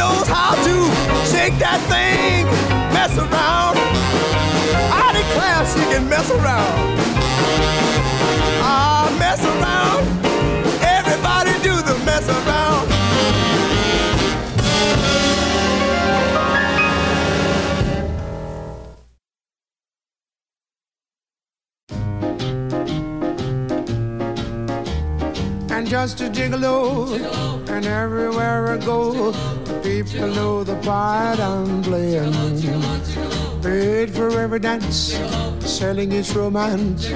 knows how to shake that thing, mess around. I declare she can mess around. Ah, mess around. Everybody do the mess around. and just a gigolo. And everywhere I go, the people know the part I'm playing. Paid for every dance, selling its romance.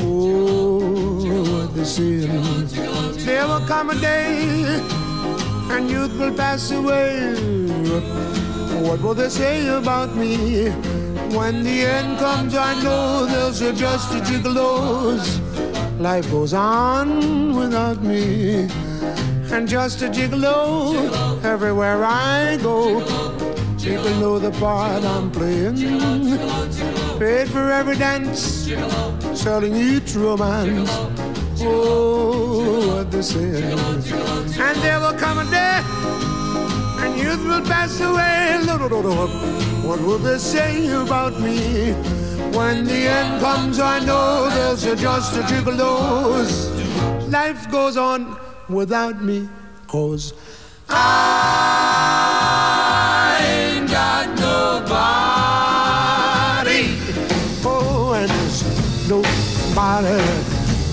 Oh, the sin. There will come a day, and youth will pass away. What will they say about me? When the end comes, I know there's just a gigolos. Life goes on without me. And just a gigolo everywhere I go. People know the part I'm playing. Paid for every dance, selling each romance. Oh, what they say. And there will come a day, and youth will pass away. What will they say about me? When the end comes, I know there's just a gigolos. Life goes on without me, cause I ain't got nobody. Oh, and there's nobody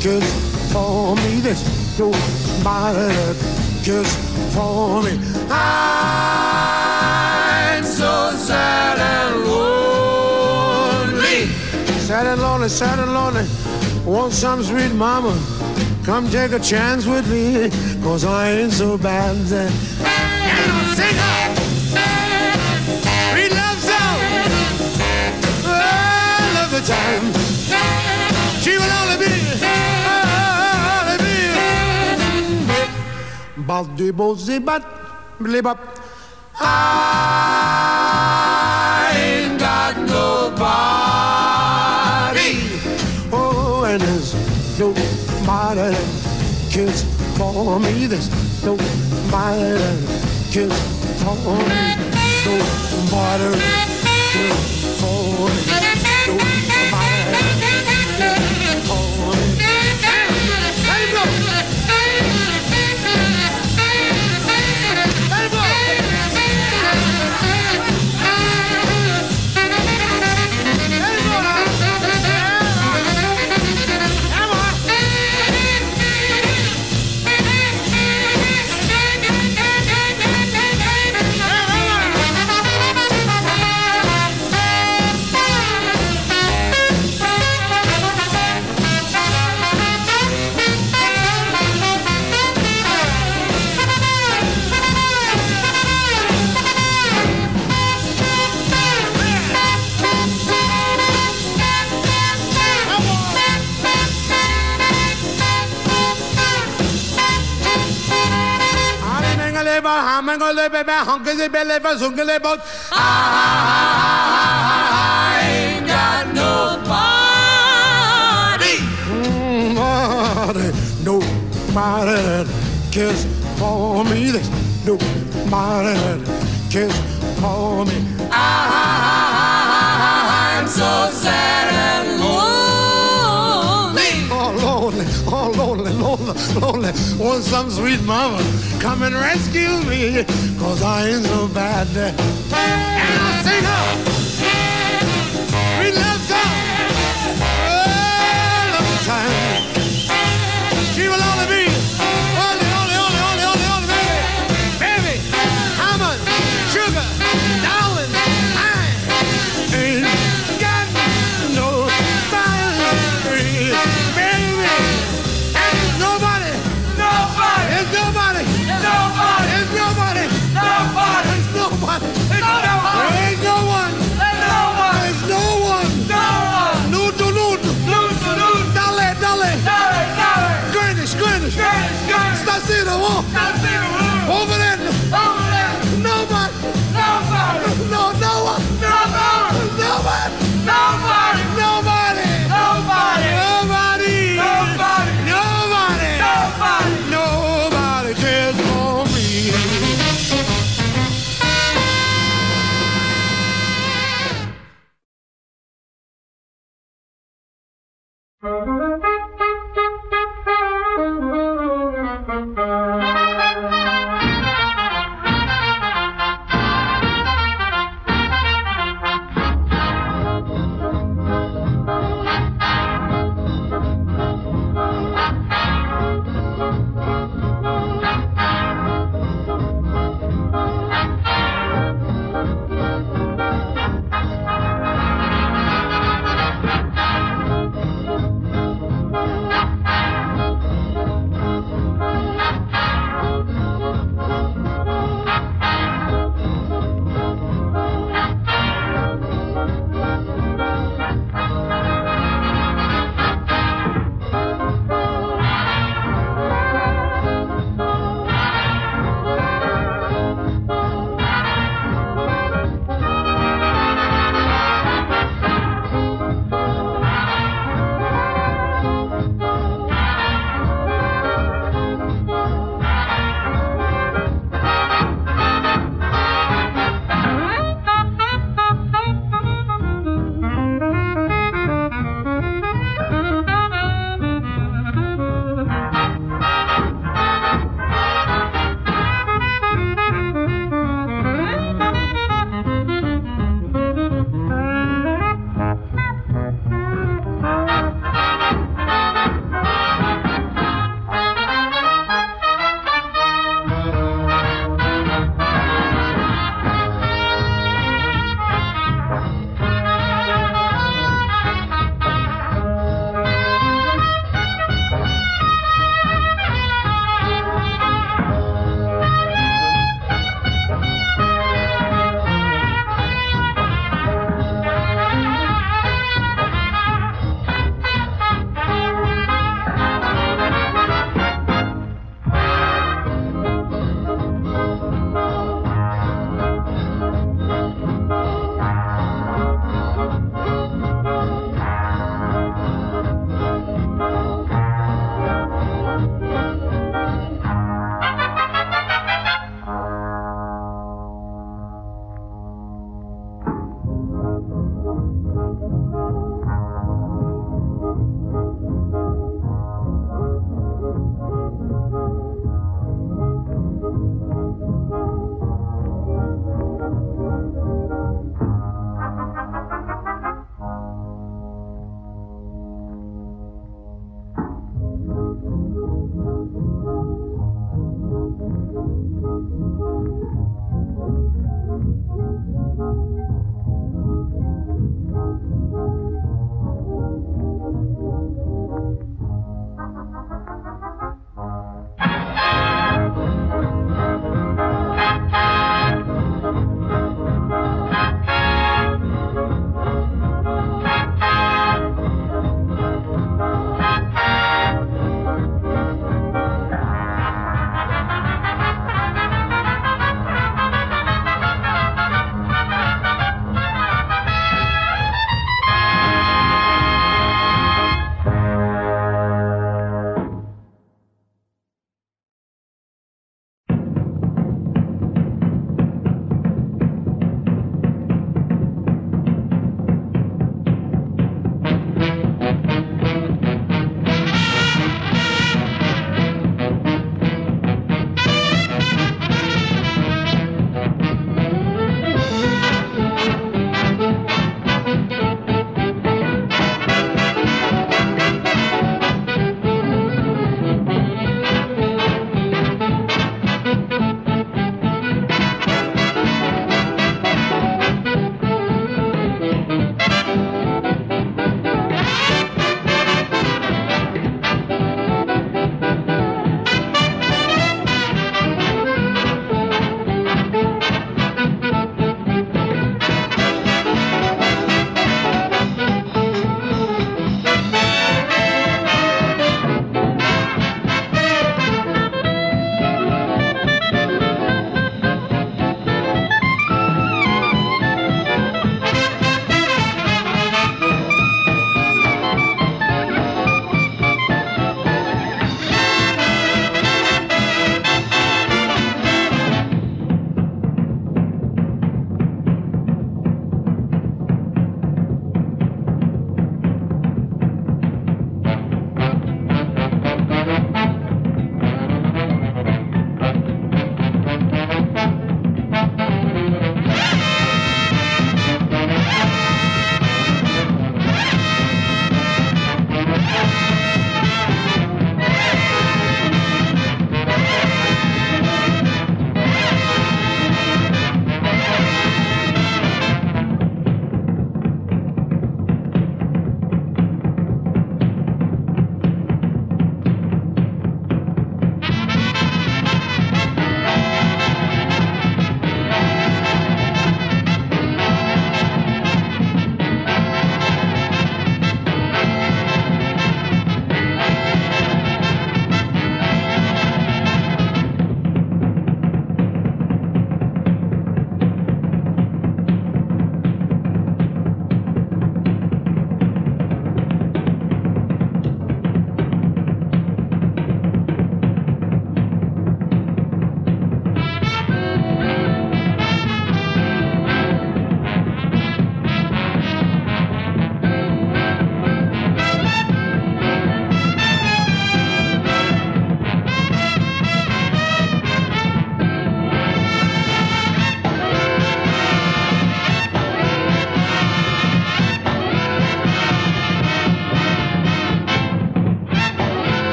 cares for me. There's nobody cares for me. I'm so sad and lonely. Sad and lonely, sad and lonely. Want some sweet mama? Come take a chance with me, cause I ain't so bad. That sing her. Sweet love song. I love the time. She will only be, only be. Bal de bo zibat, blibap. For me. There's nobody cares for me. Nobody cares for me. boat. I ah, ain't got no. Nobody, nobody kiss for me. There's nobody kiss for me. Ah, I'm so sad. Lonely. Want some sweet mama come and rescue me, cause I ain't so bad. And I'll sing her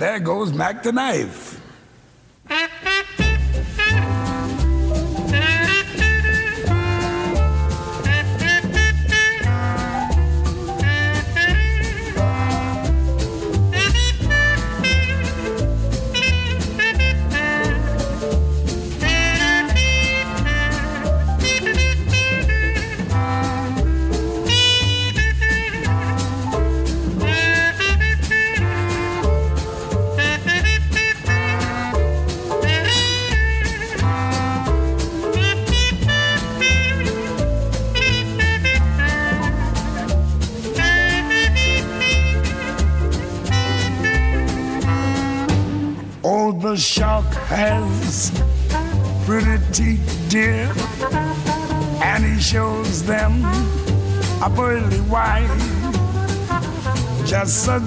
there goes Mack the Knife.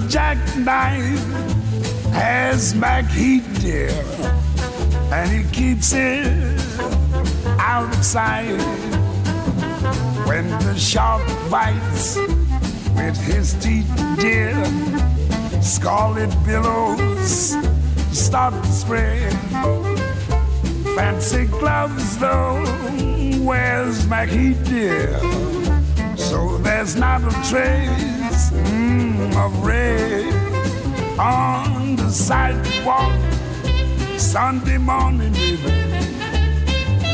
Jackknife has back heat, dear, and he keeps it out of sight. When the shark bites with his teeth, dear, scarlet billows start to spread. Fancy gloves though, where's Mackie dear? So there's not a trace of red on the sidewalk. Sunday morning, baby,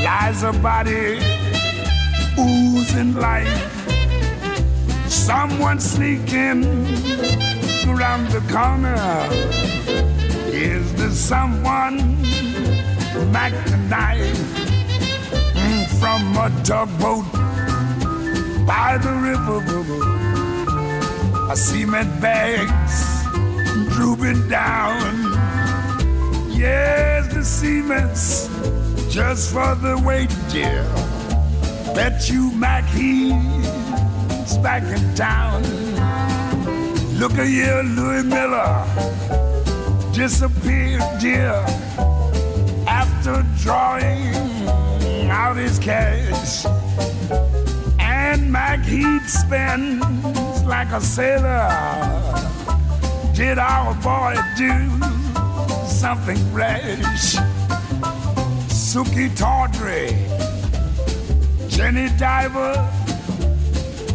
lies a body oozing life. Someone sneaking around the corner. Is there someone Mack the knife from a tugboat by the river? I cement bags drooping down. Yes, the cement's just for the weight, dear. Bet you Mack back in town. Look at here, Louis Miller disappeared, dear, after drawing out his cash. And Mack he'd spend like a sailor. Did our boy do something rash? Suki Tawdry, Jenny Diver,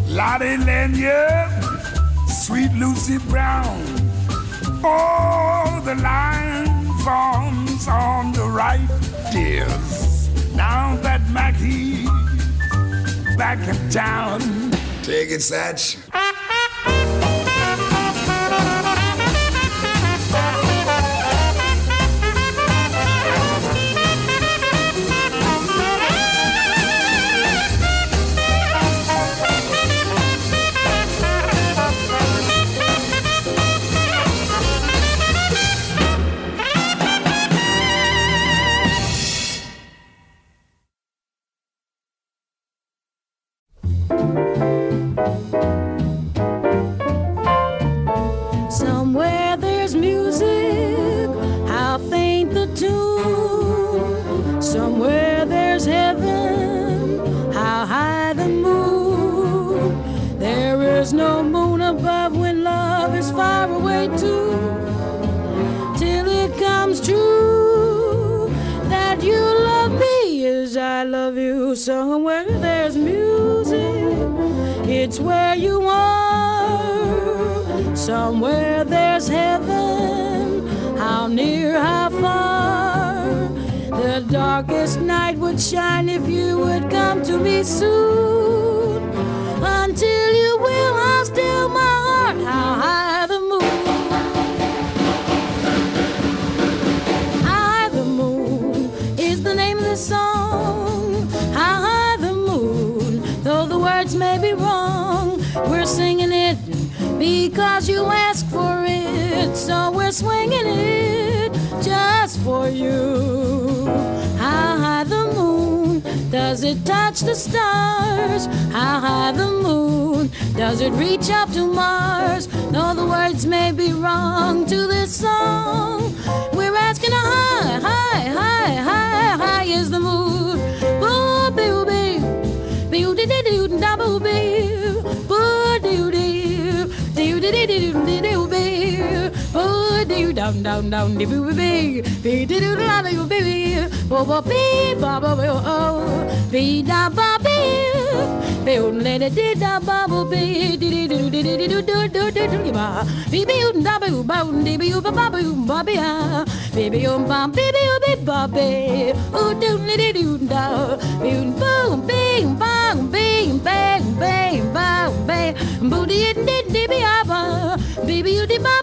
Lotte Lenya, Sweet Lucy Brown. Oh, the line forms on the right, dears. Now that Mackie's back in town. Take it, Satch. Stars? How high the moon does it reach up to Mars? Though the words may be wrong to this song, we're asking how high, high, high, high, high is the moon. Boo, boo, boo, boo, dee, dee, doo, da, boo, boo, boo, doo, doo, doo, dee, dee, doo, dee, doo, down, down, down, dee, boo, boo, bee, dee, doo, da, boo, boo, boo, boo, bee, ba, ba, boo, oh, bee, da, ba, bee, bee, um, le, le, dee, da, ba, boo, bee, dee, dee, doo, dee, dee, doo, doo, doo, doo, doo, ba, bee, bee, um, da, boo, ba, um, dee, bee, ba, ba, boo, ba, bee, ah, bee, bee, um, ba, bee, bee, um, bee, ba, bee, ooh, doo, le, dee, doo, da, bee, um, boom, bee, um, ba, um, bee, um, bang, bang, ba, um, bang, boo, dee, dee, dee, bee, ah, ba, bee, bee, um, dee, ba,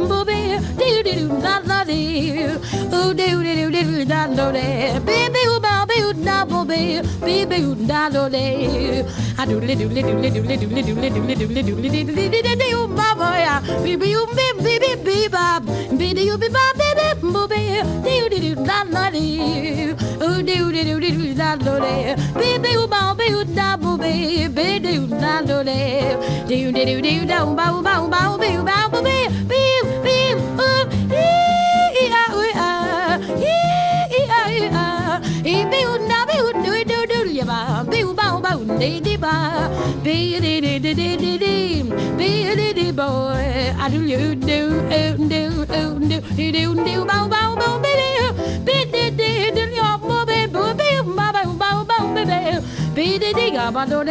bee, bee, boo, bee, dee, dee, doo, da, da, dee, ooh, doo, doo, dee, doo, da, do, dee, bee, um, ba, da, boo, bee, bee, bee, um, da, do, dee, ah, doo, dee, doo, dee, doo, dee, doo, dee, doo, dee, doo, dee, doo, dee, doo, dee, doo, dee, doo, dee, dee, dee, dee, um, ba, ba, ya, bee, um, bee, bee, bee, bee, ba, dee, um, bee, ba, bee, bee, boo, bee, dee, dee, doo, da, da, dee, ooh, doo, doo, dee, doo, da, do, dee, bee, um, ba, da, boo, bee, bee, dee, um, da, do, dee, dee, dee, doo, dee, da, um, ba, um, ba, um, ba, um, ba, ooh, da, doo, doo, doo, ba, um, ba, um, boy, I do, do, do, oh, do, do, do, do, ba, ba, ba, dee ga ba ba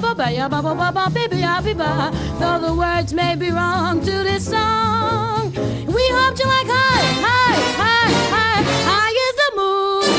ba ba ba ba ba ba ba baby ya ba. Though the words may be wrong to this song, we hope you like high, high, high, high, high is the moon.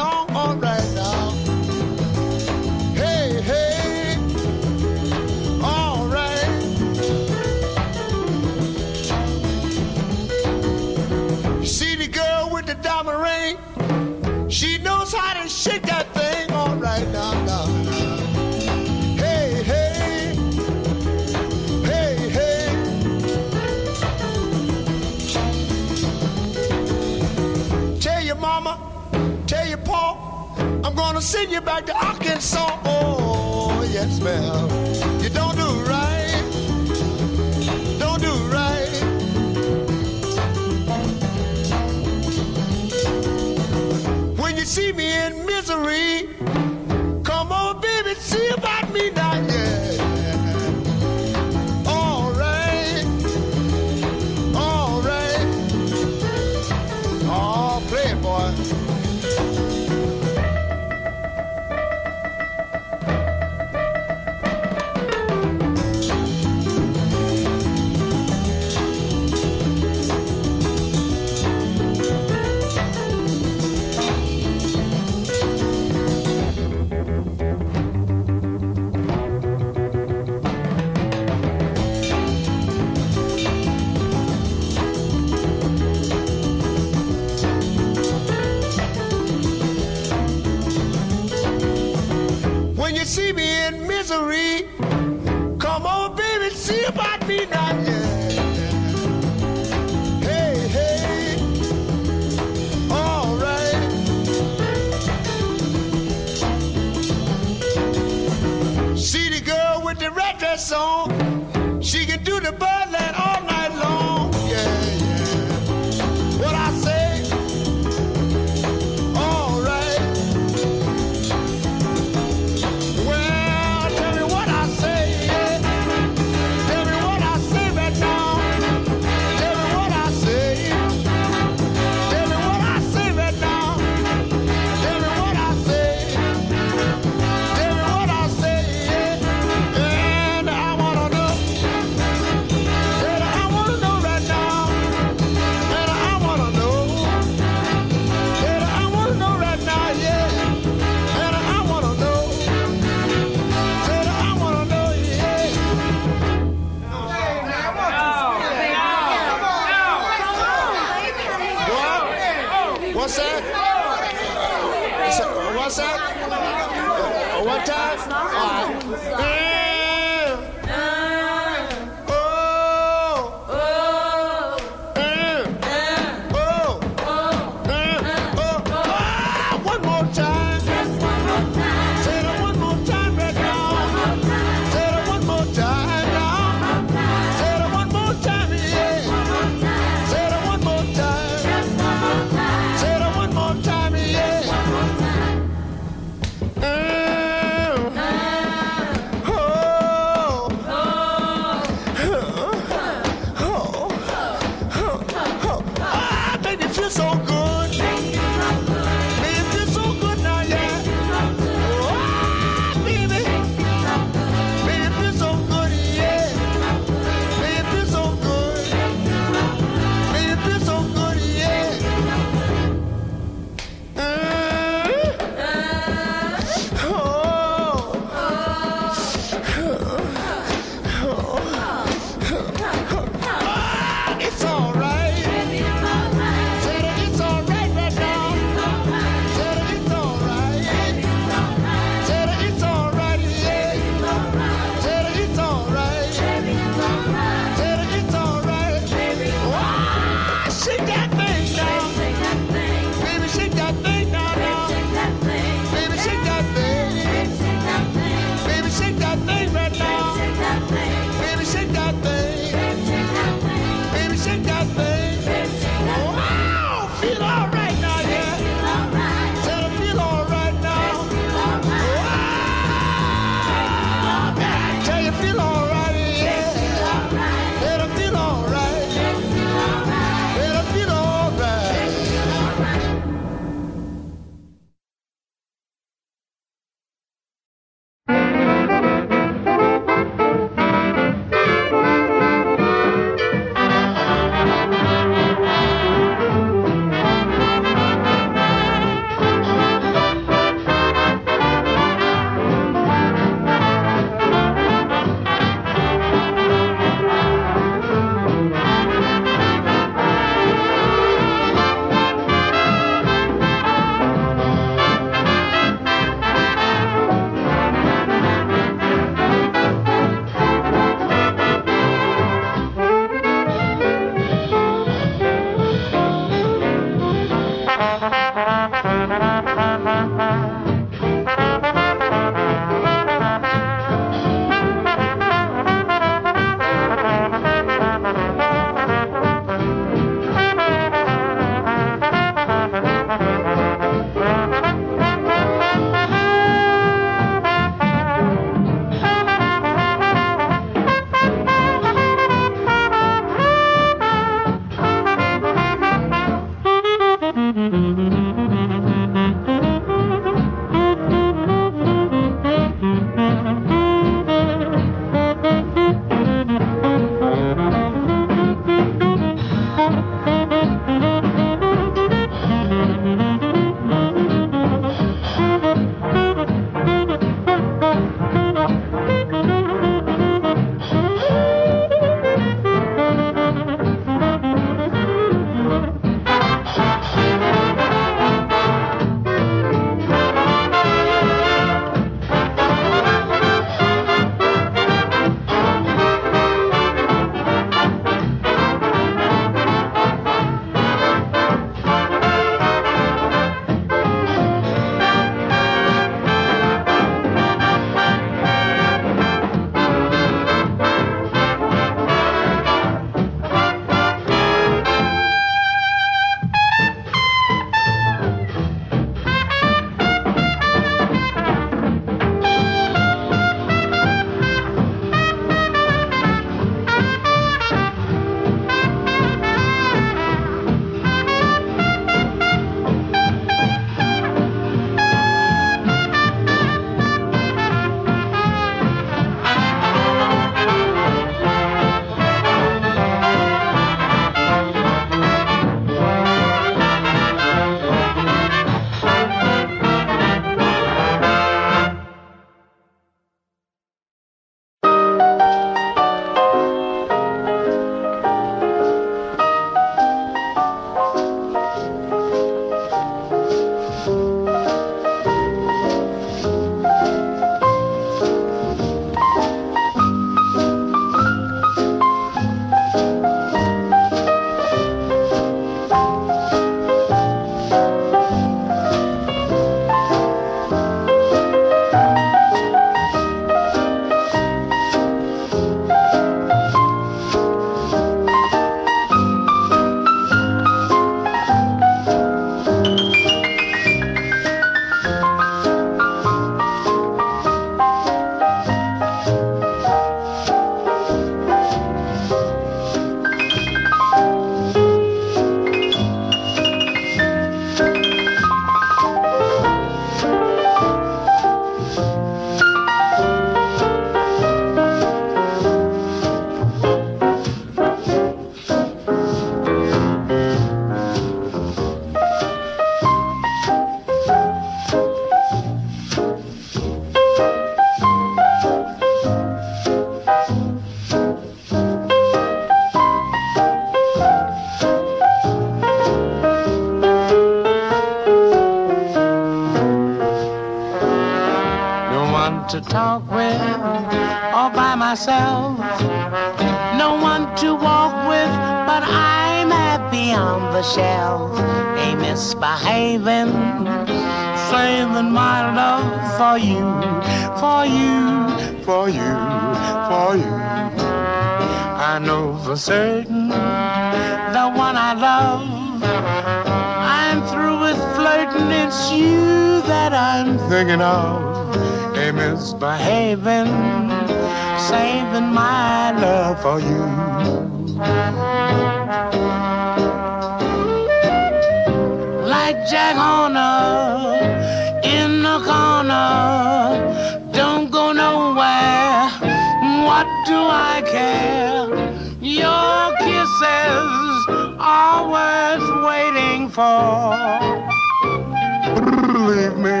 Believe me,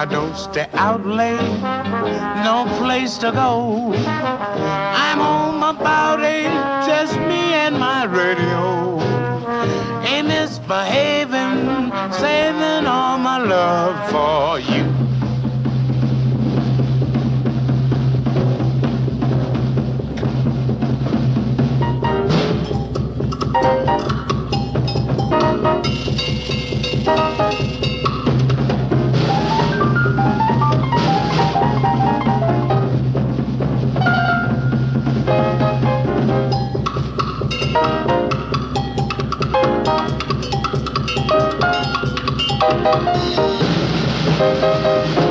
I don't stay out late, no place to go. I'm home about eight, just me and my radio. Ain't misbehaving, saving all my love for you. Thank you.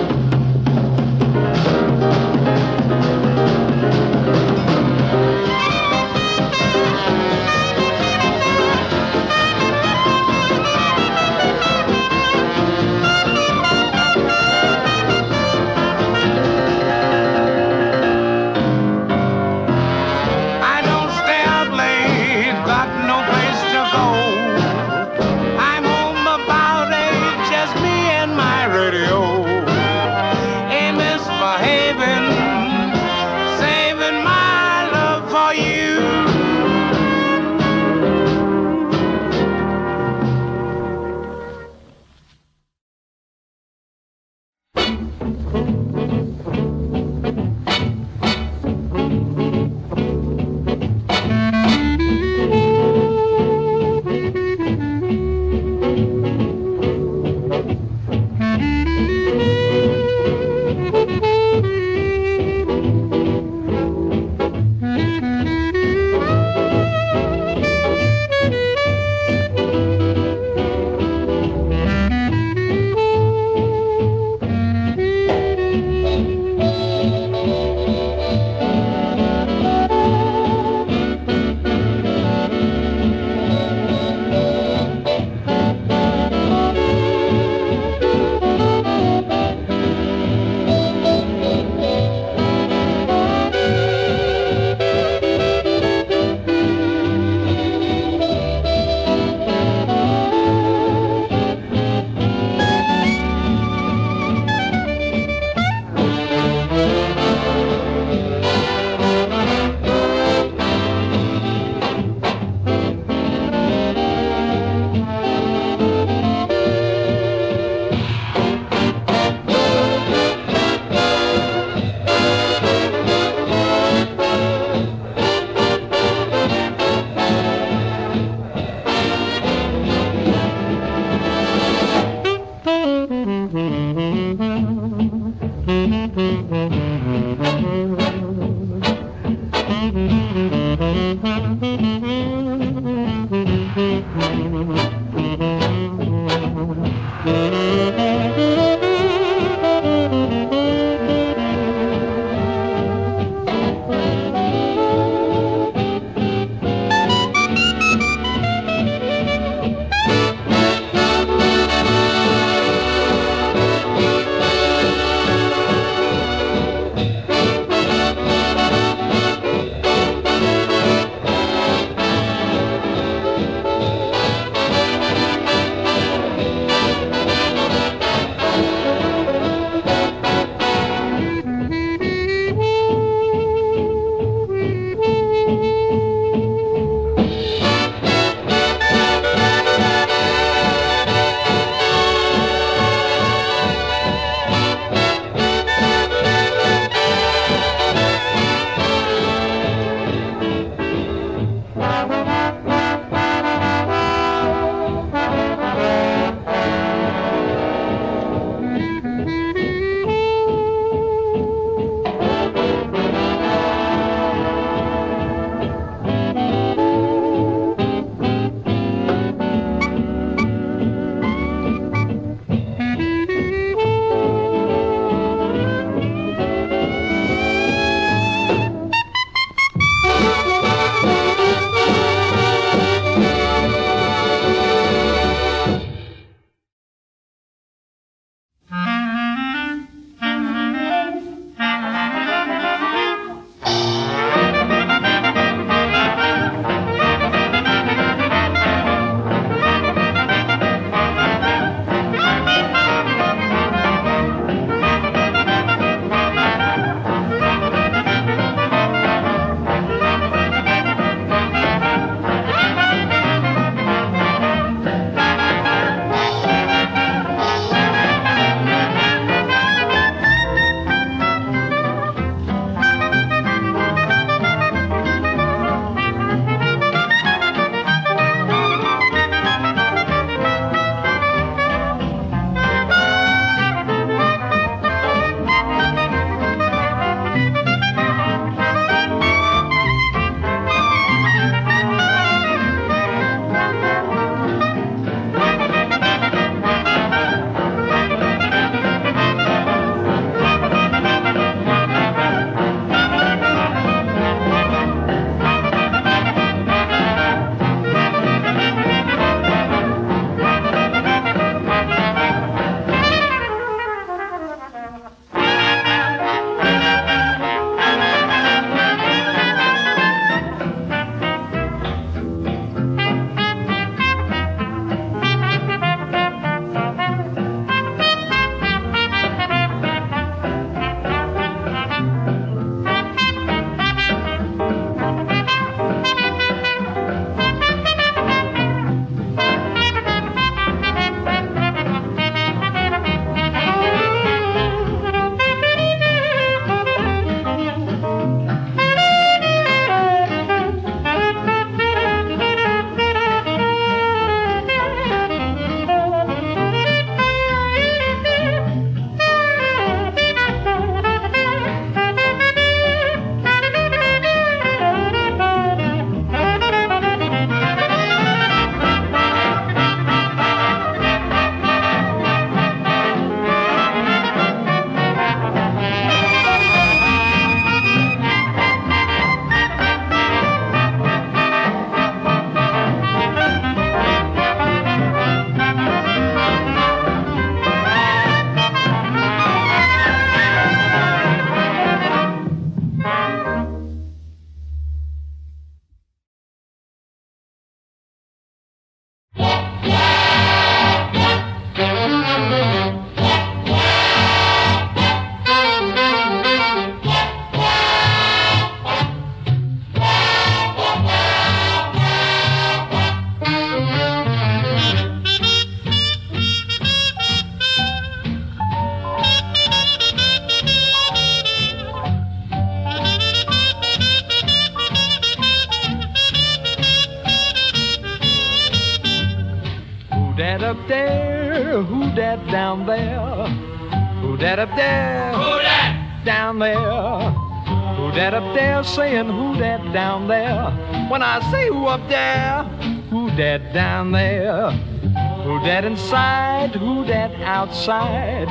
Outside?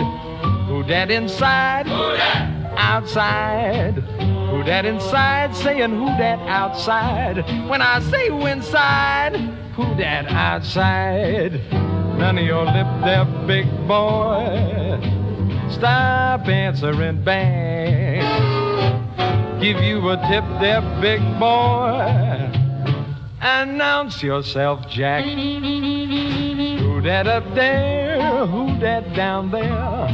Who that inside? Who that? Outside. Who that inside saying who that outside? When I say who inside, who that outside? None of your lip there, big boy. Stop answering back. Give you a tip there, big boy. Announce yourself, Jack. Who that up there? Who that down there?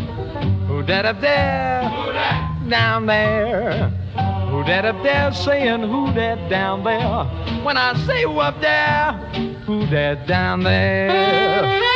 Who that up there? Who that? Down there. Who that up there saying who that down there? When I say who up there, who that down there?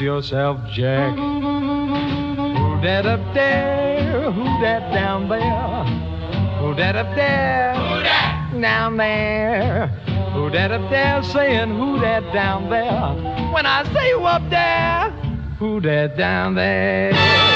Yourself, Jack. Who that up there? Who that down there? Who that up there? Who that? Down there. Who that up there saying who that down there? When I say who up there, who that down there?